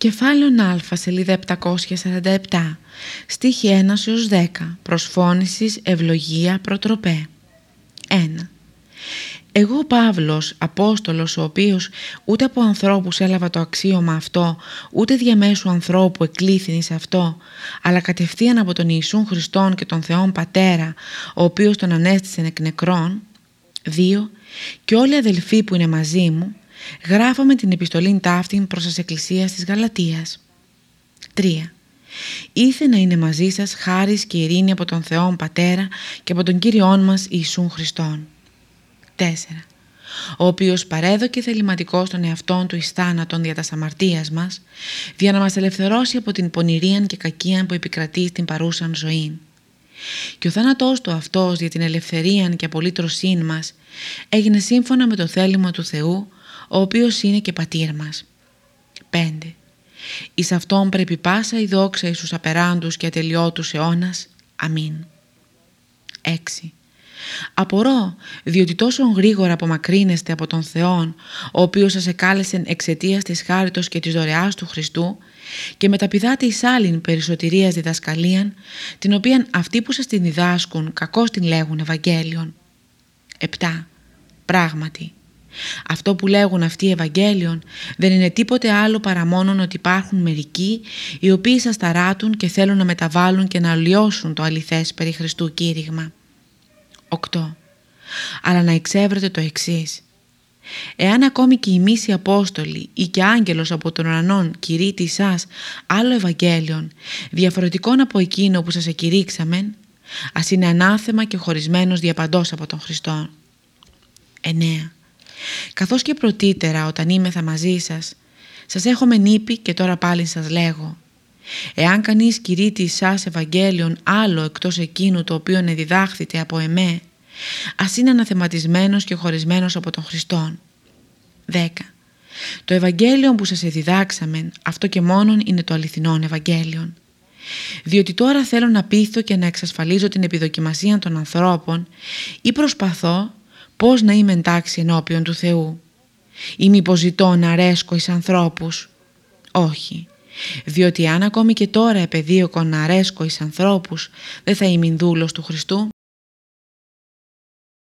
Κεφάλαιο Α, σελίδα 747, στίχη 1 έως 10, προσφώνησης, ευλογία, προτροπέ. 1. Εγώ Παύλος, Απόστολος, ο οποίος ούτε από ανθρώπους έλαβα το αξίωμα αυτό, ούτε διαμέσου ανθρώπου εκλήθηνη σε αυτό, αλλά κατευθείαν από τον Ιησούν Χριστόν και τον Θεόν Πατέρα, ο οποίος τον ανέστησε εκ νεκρών. 2. Και όλοι οι αδελφοί που είναι μαζί μου, γράφαμε την επιστολή ταύτην προς τις εκκλησίες της Γαλατίας. 3. Ήθε να είναι μαζί σας χάρις και ειρήνη από τον Θεόν Πατέρα και από τον Κύριόν μας Ιησούν Χριστόν. 4. Ο οποίος παρέδοκε θεληματικό στον εαυτόν του εις θάνατον δια τας αμαρτίας μας, για να μας ελευθερώσει από την πονηρίαν και κακίαν που επικρατεί στην παρούσαν ζωή. Και ο θάνατός του αυτός για την ελευθερίαν και απολύτρωσήν μας έγινε σύμφωνα με το θέλημα του Θεού ο οποίος είναι και πατήρ μας. 5. Εις αυτόν πρέπει πάσα η δόξα εις τους απεράντους και ατελειώτους αιώνας. Αμήν. 6. Απορώ, διότι τόσο γρήγορα απομακρύνεστε από τον Θεόν, ο οποίος σας εκάλεσε εξαιτίας της χάριτος και της δωρεάς του Χριστού και μεταπηδάτε εις άλλην περισσοτηρίας διδασκαλίαν, την οποία αυτοί που σας την διδάσκουν κακώς την λέγουν Ευαγγέλιον. 7. Πράγματι, αυτό που λέγουν αυτοί οι Ευαγγέλιον δεν είναι τίποτε άλλο παρά μόνον ότι υπάρχουν μερικοί οι οποίοι σας ταράτουν και θέλουν να μεταβάλουν και να αλλοιώσουν το αληθές περί Χριστού κήρυγμα. 8. Αλλά να εξεύρετε το εξής. Εάν ακόμη και η μίση Απόστολη ή και άγγελος από τον ουρανόν κηρύττει σας άλλο Ευαγγέλιον διαφορετικών από εκείνο που σας εκηρύξαμεν, ας είναι ανάθεμα και χωρισμένος διαπαντός από τον Χριστό. 9. Καθώς και πρωτήτερα όταν είμεθα μαζί σας, σας έχω μενήπη και τώρα πάλι σας λέγω. Εάν κανείς κηρύττει σας Ευαγγέλιον άλλο εκτός εκείνου το οποίο διδάχθητε από εμέ, ας είναι αναθεματισμένος και χωρισμένος από τον Χριστόν. 10. Το Ευαγγέλιο που σας διδάξαμε, αυτό και μόνον είναι το αληθινόν Ευαγγέλιον. Διότι τώρα θέλω να πείθω και να εξασφαλίζω την επιδοκιμασία των ανθρώπων ή προσπαθώ πώς να είμαι εντάξει ενώπιον του Θεού; Ή μήπως ζητώ να αρέσκω εις ανθρώπους; Όχι, διότι αν ακόμη και τώρα επεδίωκω να αρέσκω εις ανθρώπους δεν θα είμαι δούλος του Χριστού.